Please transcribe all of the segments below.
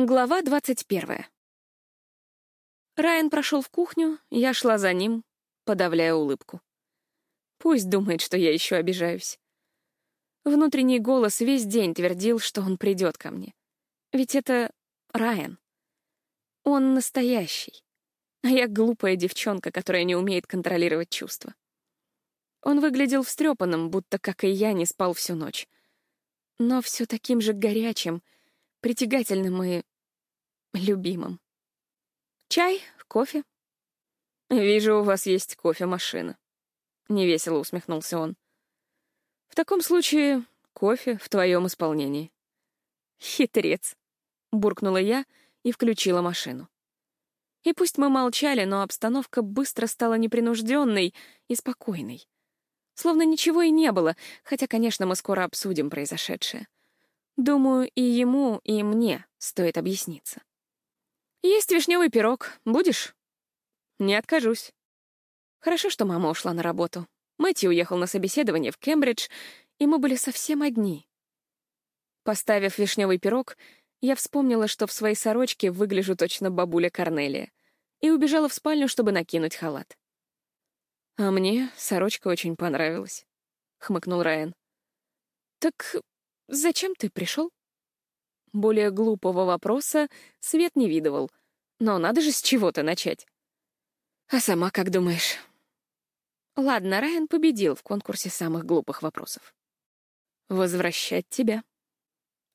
Глава двадцать первая. Райан прошел в кухню, я шла за ним, подавляя улыбку. Пусть думает, что я еще обижаюсь. Внутренний голос весь день твердил, что он придет ко мне. Ведь это Райан. Он настоящий. А я глупая девчонка, которая не умеет контролировать чувства. Он выглядел встрепанным, будто, как и я, не спал всю ночь. Но все таким же горячим — притягательным и любимым. Чай, кофе. Вижу, у вас есть кофемашина. Невесело усмехнулся он. В таком случае кофе в твоем исполнении. Хитрец, буркнула я и включила машину. И пусть мы молчали, но обстановка быстро стала непринужденной и спокойной. Словно ничего и не было, хотя, конечно, мы скоро обсудим произошедшее. Думаю, и ему, и мне стоит объясниться. Есть вишневый пирог. Будешь? Не откажусь. Хорошо, что мама ушла на работу. Мэтью уехал на собеседование в Кембридж, и мы были совсем одни. Поставив вишневый пирог, я вспомнила, что в своей сорочке выгляжу точно бабуля Корнелия, и убежала в спальню, чтобы накинуть халат. «А мне сорочка очень понравилась», — хмыкнул Райан. «Так «Зачем ты пришел?» Более глупого вопроса Свет не видывал, но надо же с чего-то начать. «А сама как думаешь?» Ладно, Райан победил в конкурсе самых глупых вопросов. «Возвращать тебя.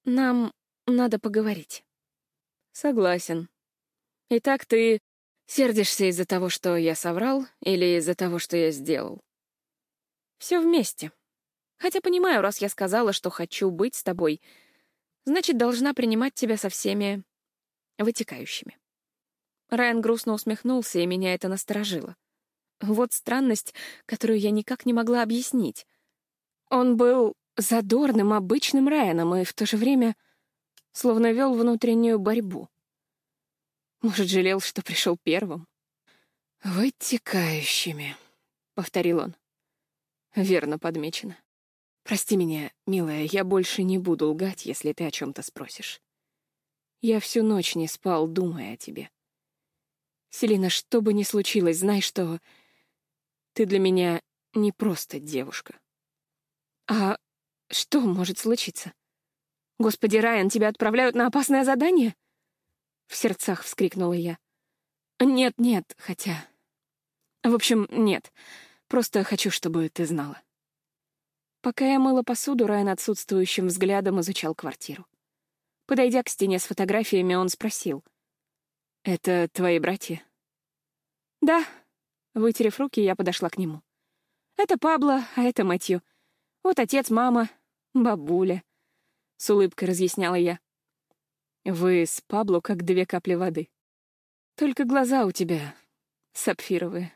Нам надо поговорить». «Согласен. Итак, ты сердишься из-за того, что я соврал, или из-за того, что я сделал?» «Все вместе», Хотя понимаю, раз я сказала, что хочу быть с тобой, значит, должна принимать тебя со всеми вытекающими. Райан грустно усмехнулся, и меня это насторожило. Вот странность, которую я никак не могла объяснить. Он был задорным, обычным Райаном, и в то же время словно вел внутреннюю борьбу. Может, жалел, что пришел первым? «Вытекающими», — повторил он. Верно подмечено. Прости меня, милая, я больше не буду лгать, если ты о чем-то спросишь. Я всю ночь не спал, думая о тебе. Селина, что бы ни случилось, знай, что ты для меня не просто девушка. А что может случиться? Господи, Райан, тебя отправляют на опасное задание? В сердцах вскрикнула я. Нет, нет, хотя... В общем, нет. Просто хочу, чтобы ты знала. Пока я мыла посуду, Райан отсутствующим взглядом изучал квартиру. Подойдя к стене с фотографиями, он спросил. «Это твои братья?» «Да». Вытерев руки, я подошла к нему. «Это Пабло, а это Мэтью. Вот отец, мама, бабуля», — с улыбкой разъясняла я. «Вы с Пабло как две капли воды. Только глаза у тебя сапфировые».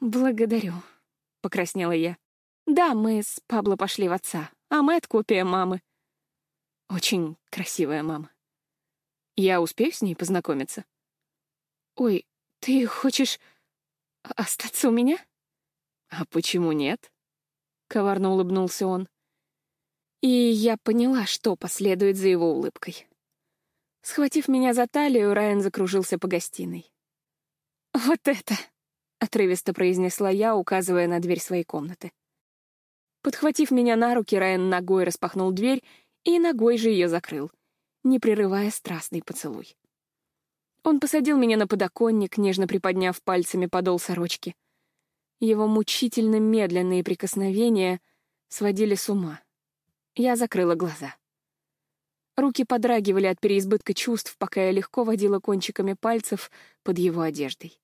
«Благодарю», — покраснела я. Да, мы с Пабло пошли в отца, а Мэтт — копия мамы. Очень красивая мама. Я успею с ней познакомиться? Ой, ты хочешь остаться у меня? А почему нет? Коварно улыбнулся он. И я поняла, что последует за его улыбкой. Схватив меня за талию, Райан закружился по гостиной. «Вот это!» — отрывисто произнесла я, указывая на дверь своей комнаты. Подхватив меня на руки, Райан ногой распахнул дверь и ногой же ее закрыл, не прерывая страстный поцелуй. Он посадил меня на подоконник, нежно приподняв пальцами подол сорочки. Его мучительно медленные прикосновения сводили с ума. Я закрыла глаза. Руки подрагивали от переизбытка чувств, пока я легко водила кончиками пальцев под его одеждой.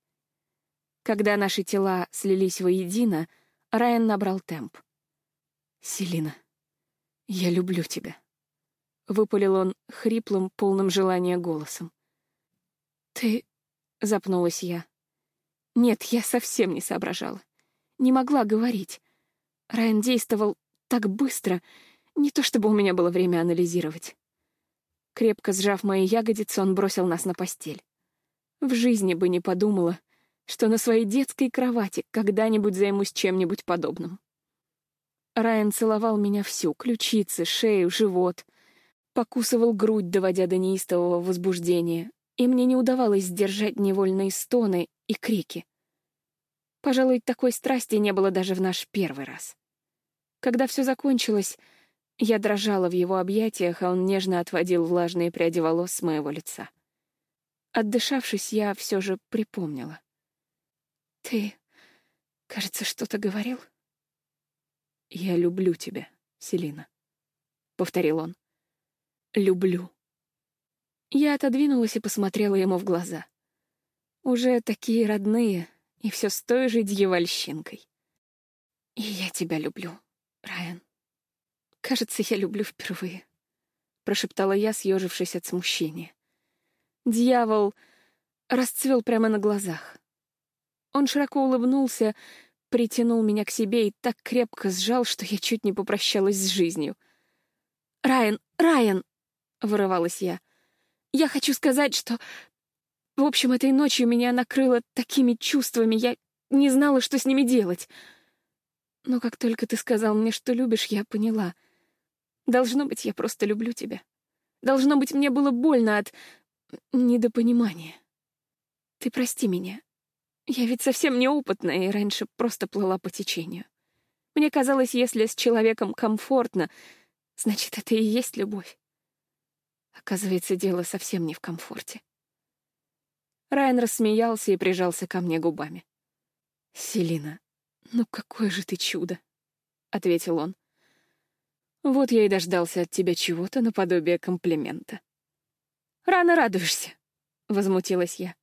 Когда наши тела слились воедино, Райан набрал темп. «Селина, я люблю тебя», — выпалил он хриплым, полным желания голосом. «Ты...» — запнулась я. «Нет, я совсем не соображала. Не могла говорить. Райан действовал так быстро, не то чтобы у меня было время анализировать». Крепко сжав мои ягодицы, он бросил нас на постель. В жизни бы не подумала, что на своей детской кровати когда-нибудь займусь чем-нибудь подобным. Райан целовал меня всю, ключицы, шею, живот. Покусывал грудь, доводя до неистового возбуждения, и мне не удавалось сдержать невольные стоны и крики. Пожалуй, такой страсти не было даже в наш первый раз. Когда все закончилось, я дрожала в его объятиях, а он нежно отводил влажные пряди волос с моего лица. Отдышавшись, я все же припомнила. «Ты, кажется, что-то говорил?» «Я люблю тебя, Селина», — повторил он. «Люблю». Я отодвинулась и посмотрела ему в глаза. Уже такие родные, и все с той же дьявольщинкой. «И я тебя люблю, Райан. Кажется, я люблю впервые», — прошептала я, съежившись от смущения. Дьявол расцвел прямо на глазах. Он широко улыбнулся, притянул меня к себе и так крепко сжал, что я чуть не попрощалась с жизнью. «Райан, Райан!» — вырывалась я. «Я хочу сказать, что... В общем, этой ночью меня накрыло такими чувствами, я не знала, что с ними делать. Но как только ты сказал мне, что любишь, я поняла. Должно быть, я просто люблю тебя. Должно быть, мне было больно от недопонимания. Ты прости меня. Я ведь совсем неопытная и раньше просто плыла по течению. Мне казалось, если с человеком комфортно, значит, это и есть любовь. Оказывается, дело совсем не в комфорте. Райан рассмеялся и прижался ко мне губами. «Селина, ну какое же ты чудо!» — ответил он. «Вот я и дождался от тебя чего-то наподобие комплимента». «Рано радуешься», — возмутилась я.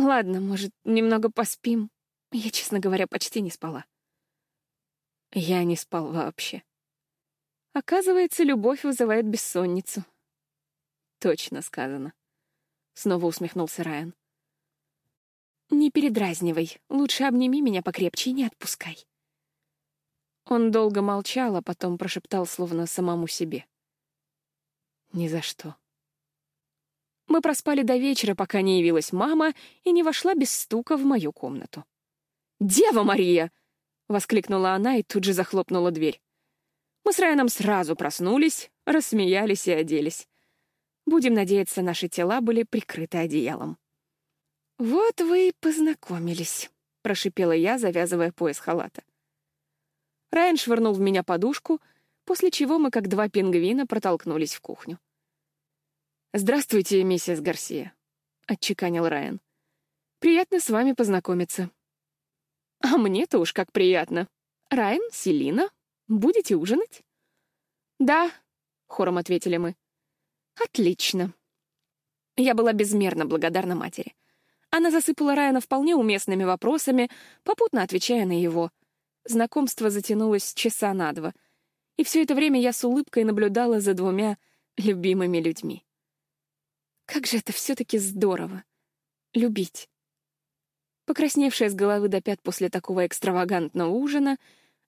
«Ладно, может, немного поспим? Я, честно говоря, почти не спала». Я не спал вообще. Оказывается, любовь вызывает бессонницу. Точно сказано. Снова усмехнулся Райан. Не передразнивай. Лучше обними меня покрепче и не отпускай. Он долго молчал, а потом прошептал, словно самому себе. Ни за что. Мы проспали до вечера, пока не явилась мама и не вошла без стука в мою комнату. «Дева Мария!» — воскликнула она и тут же захлопнула дверь. Мы с Райаном сразу проснулись, рассмеялись и оделись. Будем надеяться, наши тела были прикрыты одеялом. «Вот вы и познакомились», — прошипела я, завязывая пояс халата. Райан швырнул в меня подушку, после чего мы, как два пингвина, протолкнулись в кухню. «Здравствуйте, миссис Гарсия», — отчеканил Райан. «Приятно с вами познакомиться». «А мне-то уж как приятно. Райан, Селина, будете ужинать?» «Да», — хором ответили мы. Отлично. Я была безмерно благодарна матери. Она засыпала Райана вполне уместными вопросами, попутно отвечая на его. Знакомство затянулось часа на два. И все это время я с улыбкой наблюдала за двумя любимыми людьми. Как же это все-таки здорово — любить. Покрасневшая с головы до пят после такого экстравагантного ужина,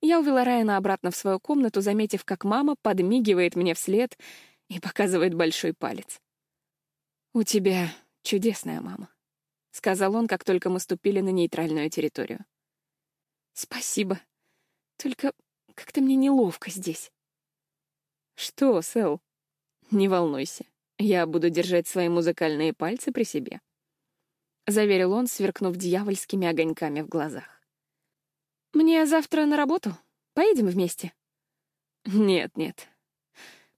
я увела Райана обратно в свою комнату, заметив, как мама подмигивает мне вслед — и показывает большой палец. «У тебя чудесная мама», — сказал он, как только мы ступили на нейтральную территорию. «Спасибо. Только как-то мне неловко здесь». «Что, Сэл? Не волнуйся. Я буду держать свои музыкальные пальцы при себе», — заверил он, сверкнув дьявольскими огоньками в глазах. «Мне завтра на работу. Поедем вместе?» «Нет, нет.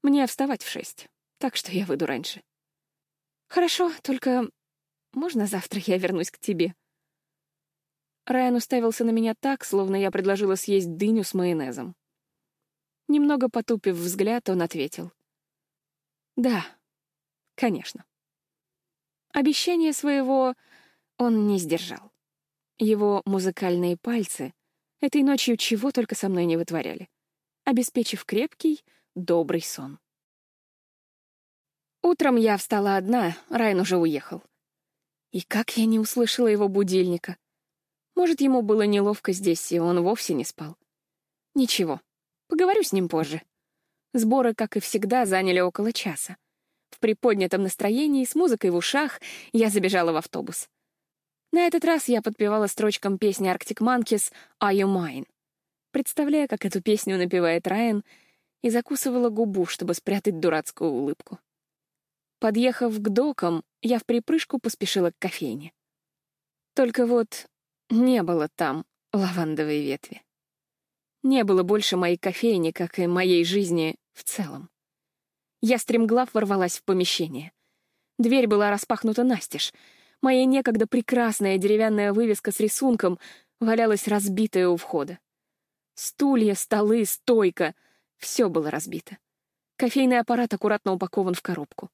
Мне вставать в шесть, так что я выйду раньше. Хорошо, только можно завтра я вернусь к тебе? Райан уставился на меня так, словно я предложила съесть дыню с майонезом. Немного потупив взгляд, он ответил. «Да, конечно». Обещание своего он не сдержал. Его музыкальные пальцы этой ночью чего только со мной не вытворяли, обеспечив крепкий, добрый сон. Утром я встала одна, Райан уже уехал. И как я не услышала его будильника. Может, ему было неловко здесь, и он вовсе не спал. Ничего, поговорю с ним позже. Сборы, как и всегда, заняли около часа. В приподнятом настроении, с музыкой в ушах, я забежала в автобус. На этот раз я подпевала строчкам песни Arctic Monkeys «Are You Mine?». Представляя, как эту песню напевает Райан, и закусывала губу, чтобы спрятать дурацкую улыбку. Подъехав к докам, я в припрыжку поспешила к кофейне. Только вот не было там лавандовой ветви. Не было больше моей кофейни, как и моей жизни в целом. Я стремглав ворвалась в помещение. Дверь была распахнута настежь. Моя некогда прекрасная деревянная вывеска с рисунком валялась разбитая у входа. Стулья, столы, стойка — все было разбито. Кофейный аппарат аккуратно упакован в коробку.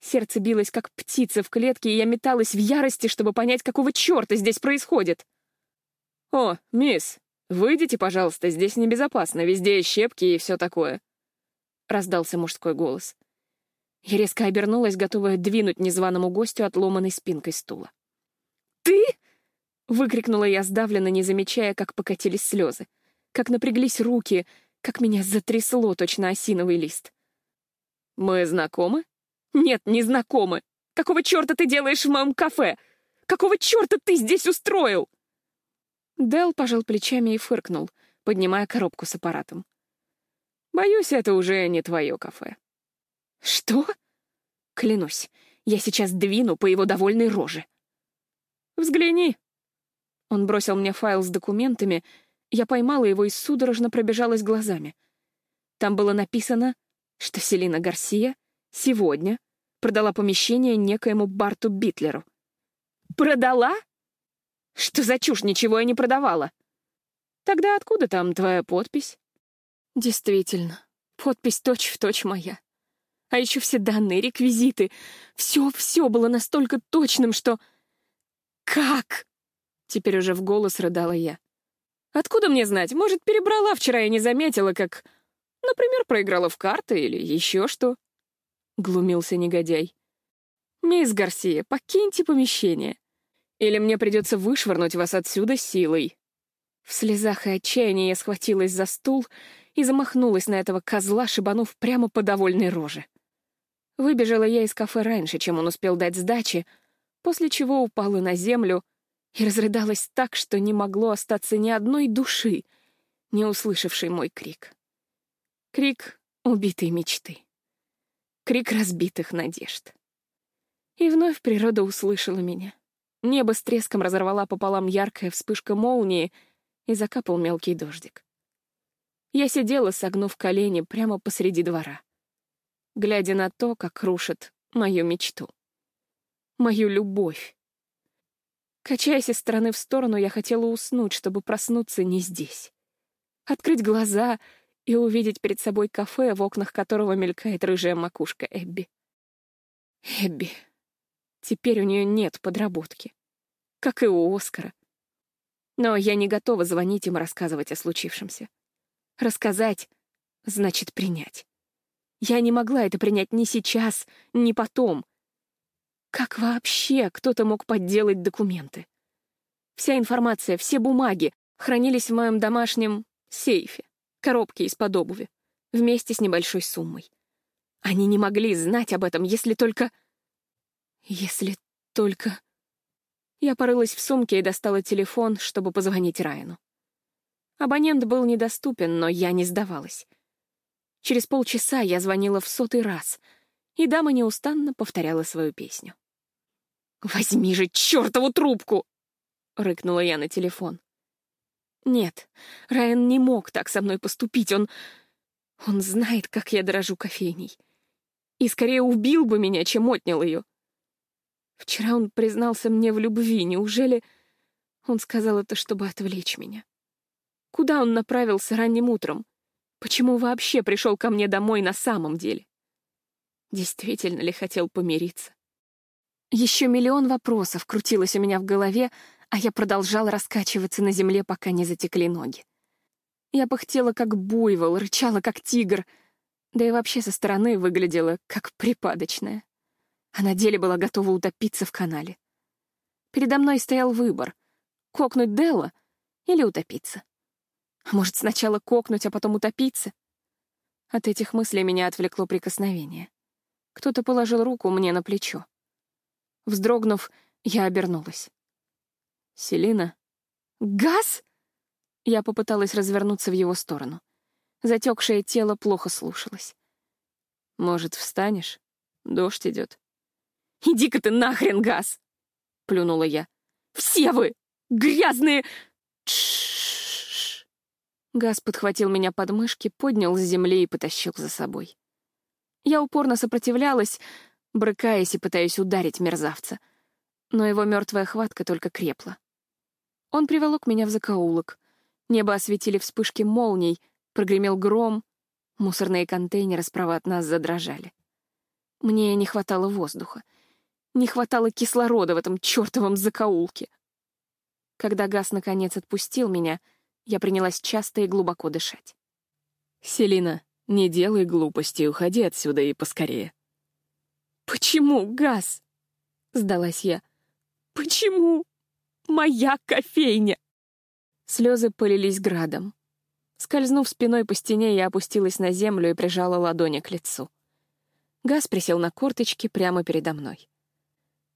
Сердце билось, как птица в клетке, и я металась в ярости, чтобы понять, какого черта здесь происходит. «О, мисс, выйдите, пожалуйста, здесь небезопасно, везде щепки и все такое», — раздался мужской голос. Я резко обернулась, готовая двинуть незваному гостю отломанной спинкой стула. «Ты?» — выкрикнула я сдавленно, не замечая, как покатились слезы, как напряглись руки, как меня затрясло точно осиновый лист. «Мы знакомы?» «Нет, не знакомы. Какого черта ты делаешь в моем кафе? Какого черта ты здесь устроил?» Дел пожал плечами и фыркнул, поднимая коробку с аппаратом. «Боюсь, это уже не твое кафе». «Что?» «Клянусь, я сейчас двину по его довольной роже». «Взгляни». Он бросил мне файл с документами, я поймала его и судорожно пробежалась глазами. Там было написано, что Селина Гарсия сегодня продала помещение некоему Барту Битлеру. «Продала? Что за чушь, ничего я не продавала!» «Тогда откуда там твоя подпись?» «Действительно, подпись точь-в-точь точь моя. А еще все данные, реквизиты. Все-все было настолько точным, что... Как? Теперь уже в голос рыдала я. Откуда мне знать? Может, перебрала вчера и не заметила, как... Например, проиграла в карты или еще что. Глумился негодяй. «Мисс Гарсия, покиньте помещение. Или мне придется вышвырнуть вас отсюда силой». В слезах и отчаянии я схватилась за стул и замахнулась на этого козла, шибанув прямо по довольной роже. Выбежала я из кафе раньше, чем он успел дать сдачи, после чего упала на землю и разрыдалась так, что не могло остаться ни одной души, не услышавшей мой крик. Крик убитой мечты. Крик разбитых надежд. И вновь природа услышала меня. Небо с треском разорвала пополам яркая вспышка молнии, и закапал мелкий дождик. Я сидела, согнув колени, прямо посреди двора глядя на то, как рушит мою мечту. Мою любовь. Качаясь из стороны в сторону, я хотела уснуть, чтобы проснуться не здесь. Открыть глаза и увидеть перед собой кафе, в окнах которого мелькает рыжая макушка Эбби. Эбби. Теперь у нее нет подработки. Как и у Оскара. Но я не готова звонить им рассказывать о случившемся. Рассказать — значит принять. Я не могла это принять ни сейчас, ни потом. Как вообще кто-то мог подделать документы? Вся информация, все бумаги хранились в моем домашнем сейфе, коробке из-под обуви, вместе с небольшой суммой. Они не могли знать об этом, если только... Если только... Я порылась в сумке и достала телефон, чтобы позвонить Райану. Абонент был недоступен, но я не сдавалась. Через полчаса я звонила в сотый раз, и дама неустанно повторяла свою песню. «Возьми же чертову трубку!» — рыкнула я на телефон. Нет, Райан не мог так со мной поступить. Он... Он знает, как я дорожу кофейней. И скорее убил бы меня, чем отнял ее. Вчера он признался мне в любви. Неужели он сказал это, чтобы отвлечь меня? Куда он направился ранним утром? Почему вообще пришел ко мне домой на самом деле? Действительно ли хотел помириться? Еще миллион вопросов крутилось у меня в голове, а я продолжала раскачиваться на земле, пока не затекли ноги. Я пыхтела, как буйвол, рычала, как тигр, да и вообще со стороны выглядела, как припадочная. А на деле была готова утопиться в канале. Передо мной стоял выбор — кокнуть Делла или утопиться. А может, сначала кокнуть, а потом утопиться? От этих мыслей меня отвлекло прикосновение. Кто-то положил руку мне на плечо. Вздрогнув, я обернулась. «Селина?» «Газ?» Я попыталась развернуться в его сторону. Затекшее тело плохо слушалось. «Может, встанешь? Дождь идет. «Иди-ка ты нахрен, Газ!» — плюнула я. «Все вы! Грязные!» Газ подхватил меня под мышки, поднял с земли и потащил за собой. Я упорно сопротивлялась, брыкаясь и пытаясь ударить мерзавца. Но его мертвая хватка только крепла. Он приволок меня в закоулок. Небо осветили вспышки молний, прогремел гром, мусорные контейнеры справа от нас задрожали. Мне не хватало воздуха. Не хватало кислорода в этом чертовом закоулке. Когда газ наконец отпустил меня, я принялась часто и глубоко дышать. «Селина, не делай глупости, уходи отсюда и поскорее». «Почему, газ?» — сдалась я. «Почему? Моя кофейня!» Слезы полились градом. Скользнув спиной по стене, я опустилась на землю и прижала ладони к лицу. Газ присел на корточки прямо передо мной.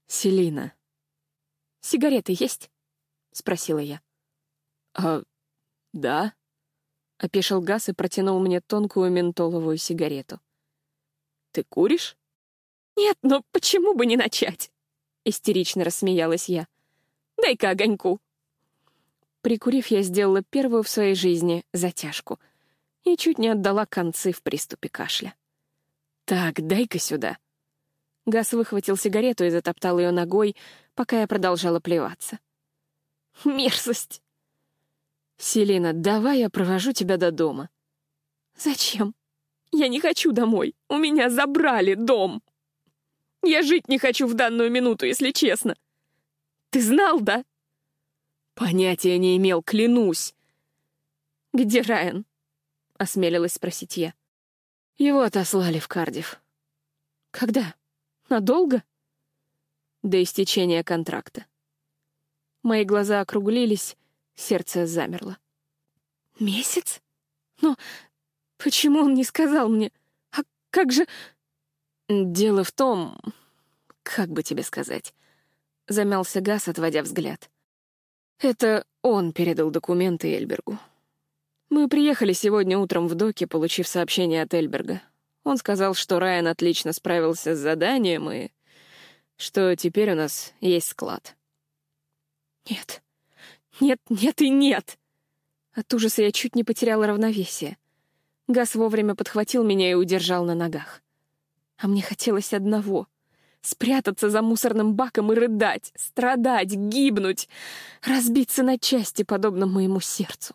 «Селина». «Сигареты есть?» — спросила я. «А, да?» — опешил Газ и протянул мне тонкую ментоловую сигарету. «Ты куришь?» «Нет, но почему бы не начать?» — истерично рассмеялась я. «Дай-ка огоньку». Прикурив, я сделала первую в своей жизни затяжку и чуть не отдала концы в приступе кашля. «Так, дай-ка сюда». Газ выхватил сигарету и затоптал ее ногой, пока я продолжала плеваться. Мерзость. Селина, давай я провожу тебя до дома. Зачем? Я не хочу домой. У меня забрали дом. Я жить не хочу в данную минуту, если честно. Ты знал, да? Понятия не имел, клянусь. Где Райан? Осмелилась спросить я. Его отослали в Кардив. Когда? Надолго? До истечения контракта. Мои глаза округлились, сердце замерло. «Месяц? Но почему он не сказал мне? А как же...» «Дело в том... Как бы тебе сказать?» Замялся Газ, отводя взгляд. «Это он передал документы Эльбергу. Мы приехали сегодня утром в доки, получив сообщение от Эльберга. Он сказал, что Райан отлично справился с заданием и что теперь у нас есть склад. Нет. Нет, нет и нет. От ужаса я чуть не потеряла равновесие. Газ вовремя подхватил меня и удержал на ногах. А мне хотелось одного — спрятаться за мусорным баком и рыдать, страдать, гибнуть, разбиться на части, подобно моему сердцу.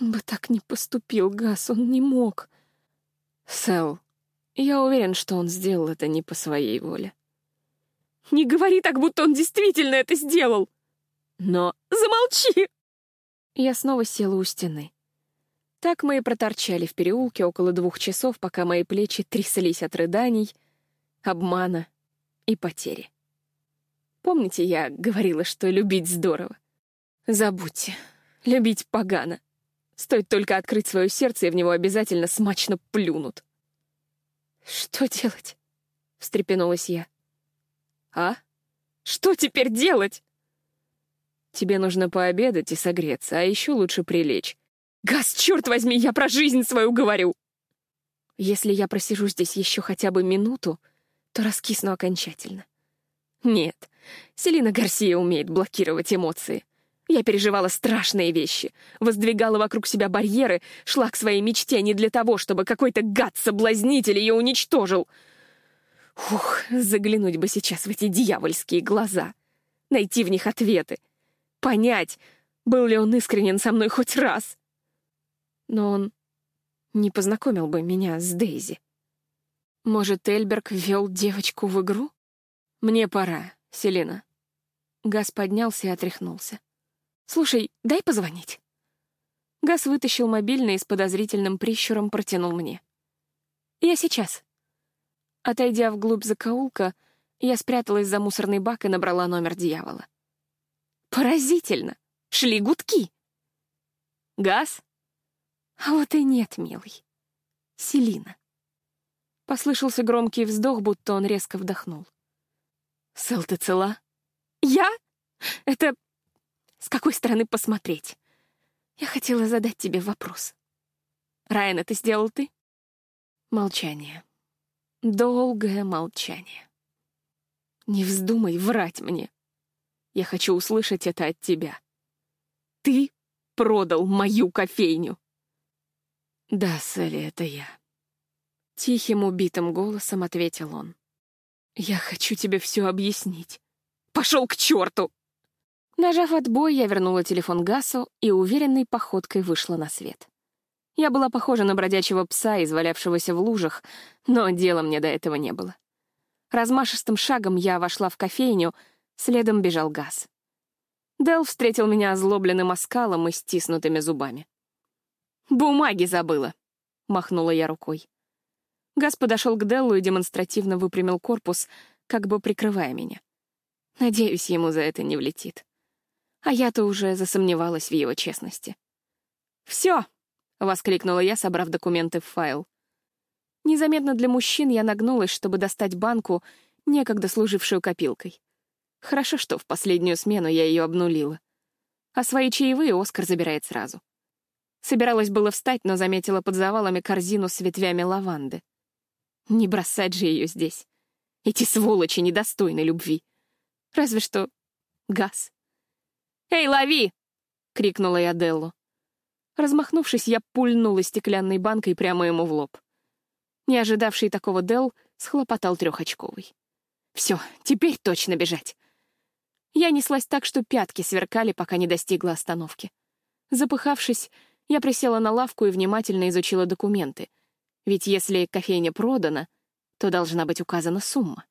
Он бы так не поступил, Газ, он не мог. Сэл, я уверен, что он сделал это не по своей воле. Не говори так, будто он действительно это сделал. Но замолчи!» Я снова села у стены. Так мы и проторчали в переулке около двух часов, пока мои плечи тряслись от рыданий, обмана и потери. Помните, я говорила, что любить здорово? Забудьте. Любить погано. Стоит только открыть свое сердце, и в него обязательно смачно плюнут. «Что делать?» — встрепенулась я. «А? Что теперь делать?» Тебе нужно пообедать и согреться, а еще лучше прилечь. Газ, черт возьми, я про жизнь свою говорю! Если я просижу здесь еще хотя бы минуту, то раскисну окончательно. Нет, Селина Гарсия умеет блокировать эмоции. Я переживала страшные вещи, воздвигала вокруг себя барьеры, шла к своей мечте не для того, чтобы какой-то гад-соблазнитель ее уничтожил. Ух, заглянуть бы сейчас в эти дьявольские глаза, найти в них ответы, понять, был ли он искренен со мной хоть раз. Но он не познакомил бы меня с Дейзи. Может, Эльберг ввел девочку в игру? Мне пора, Селина. Газ поднялся и отряхнулся. «Слушай, дай позвонить». Газ вытащил мобильный и с подозрительным прищуром протянул мне. «Я сейчас». Отойдя вглубь закоулка, я спряталась за мусорный бак и набрала номер дьявола. Поразительно. Шли гудки. Газ? А вот и нет, милый. Селина. Послышался громкий вздох, будто он резко вдохнул. Сэл, ты цела? Я? Это... С какой стороны посмотреть? Я хотела задать тебе вопрос. Райан, это сделал ты?» Молчание. Долгое молчание. «Не вздумай врать мне. Я хочу услышать это от тебя. Ты продал мою кофейню!» «Да, Селли, это я». Тихим убитым голосом ответил он. «Я хочу тебе все объяснить. Пошел к черту!» Нажав отбой, я вернула телефон Гасу и уверенной походкой вышла на свет. Я была похожа на бродячего пса, извалявшегося в лужах, но дела мне до этого не было. Размашистым шагом я вошла в кофейню, следом бежал Гас. Дел встретил меня озлобленным оскалом и стиснутыми зубами. «Бумаги забыла!» — махнула я рукой. Газ подошел к Деллу и демонстративно выпрямил корпус, как бы прикрывая меня. Надеюсь, ему за это не влетит. А я-то уже засомневалась в его честности. «Все!» — воскликнула я, собрав документы в файл. Незаметно для мужчин я нагнулась, чтобы достать банку, некогда служившую копилкой. Хорошо, что в последнюю смену я ее обнулила. А свои чаевые Оскар забирает сразу. Собиралась было встать, но заметила под завалами корзину с ветвями лаванды. Не бросать же ее здесь. Эти сволочи недостойны любви. Разве что газ. «Эй, лови!» — крикнула я Деллу. Размахнувшись, я пульнула стеклянной банкой прямо ему в лоб. Не ожидавший такого Делл схлопотал трехочковый. Все, теперь точно бежать. Я неслась так, что пятки сверкали, пока не достигла остановки. Запыхавшись, я присела на лавку и внимательно изучила документы. Ведь если кофейня продана, то должна быть указана сумма.